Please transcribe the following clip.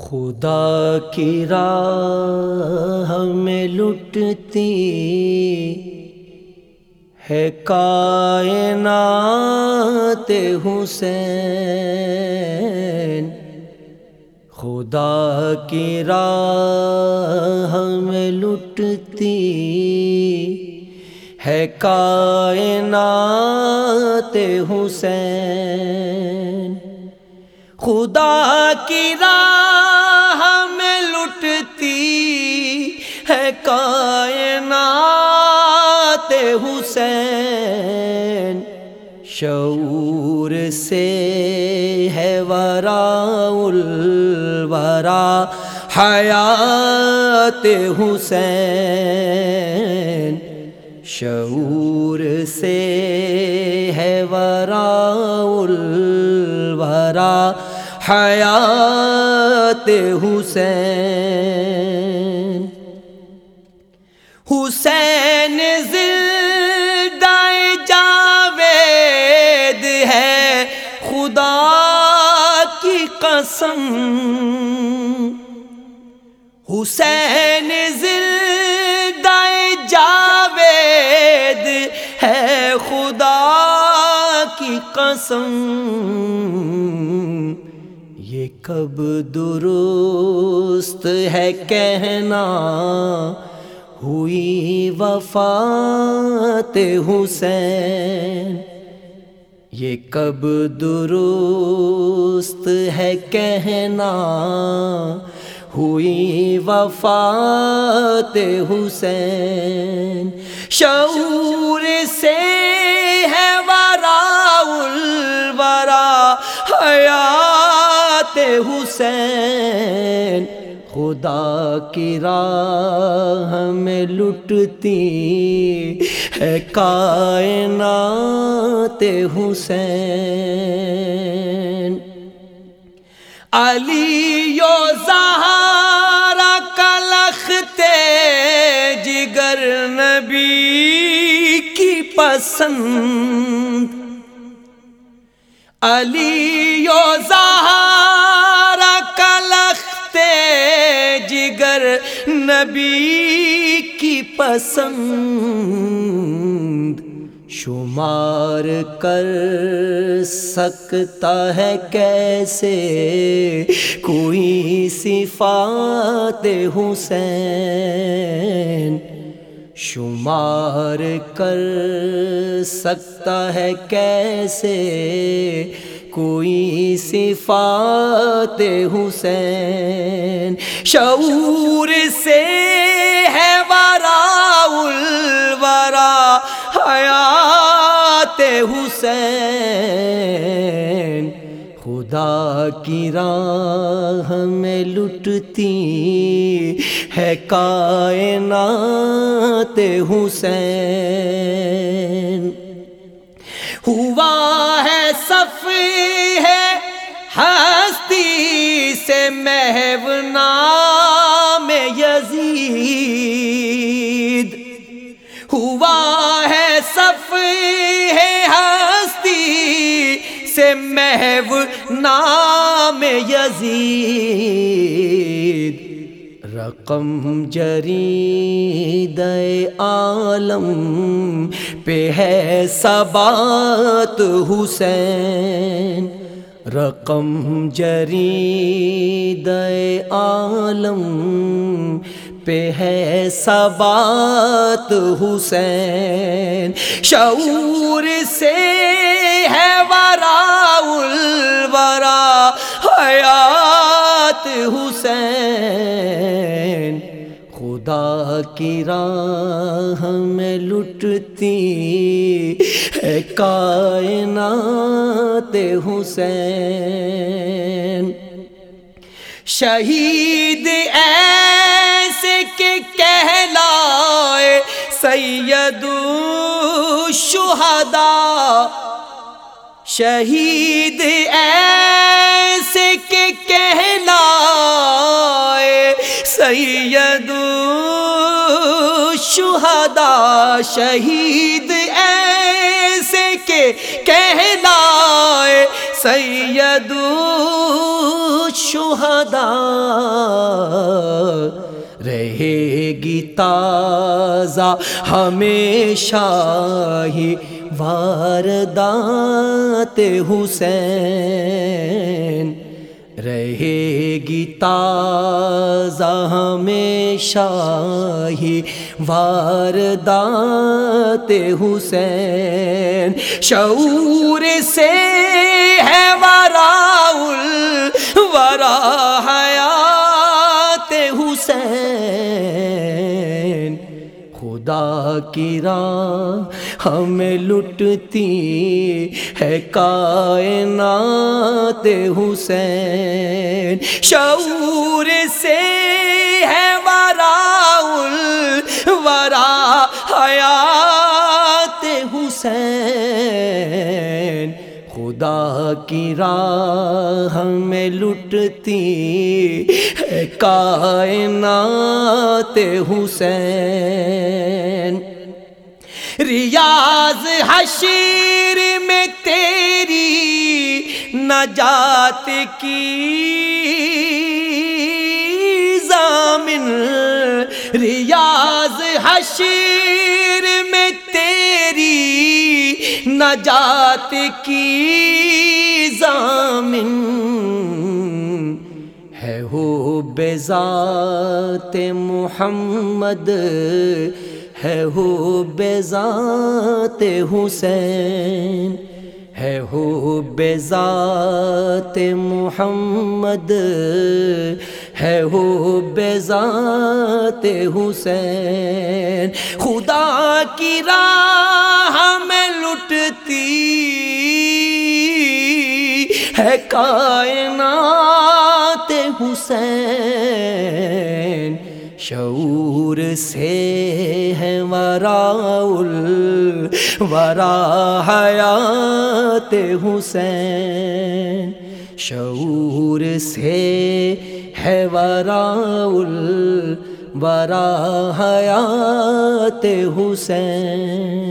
خدا کی راہ میں لٹتی ہے کائنات حسین۔ خدا کی راہ میں لٹتی ہے کائنات حسین۔ خدا کی راہ کائنات حسین شعور سے ہے ورا الورا حیات حسین شعور سے ہے ورا الورا حیات حسین قسم۔ حسین زندہ جاوید ہے خدا کی قسم۔ یہ کب درست ہے کہنا۔ ہوئی وفات حسین۔ یہ کب درست ہے کہنا؟ ہوئی وفات حسین، شعور سے ہے ورا الورا، حیات حسین۔ خدا کی راہ میں لٹتی ہے کائنات حسین۔ علی یو زہارا کلختے جگر نبی کی پسند۔ علی یو زہارا نبی کی پسند شمار کر سکتا ہے کیسے؟ کوئی صفات حسین شمار کر سکتا ہے کیسے؟ کوئی صفات حسین شعور سے ہے ورا الورا، حیات حسین۔ خدا کی راہ میں لٹتی ہے کائنات حسین۔ ہوا ہے، صف ہے، ہستی سے محو نام یزید۔ ہوا ہے صف ہے ہستی سے محو نام یزید۔ رقم جرید عالم پہ ہے سبات حسین۔ رقم جرید عالم پہ ہے سبات حسین شعور سے ہے کی راہ میں لٹتی ہے کائنات حسین۔ شہید ایسے کہ کہلائے سید الشہداء شہید ایسے کہ کہلائے سید الشہداء شہید ایسے کہ کہلائے سید شہدا رہے گی تازہ ہمیشہ ہی واردات حسین۔ رہے گی تازہ ہمیشہ ہی واردات حسین شعور سے ہے وراؤل ورا حیات حسین۔ خدا کی راہ ہمیں لٹتی ہے کائنات حسین۔ شعور سے ہے خدا کی راہ میں لٹتی ہے۔ کائنات حسین۔ ریاض حشیر میں تیری نجات کی ضامن۔ ریاض حشیر نجات کی ضامن ہے ہو بے ذات محمد، ہے ہو بے ذات حسین، ہے ہو بے ذات محمد، ہے ہو بے ذات حسین۔ خدا کی راہ میں لٹتی ہے کائنات حسین۔ شعور سے ہے وراؤل ورا حیات حسین۔ شعور سے ہے وراؤل ورا حیات حسین۔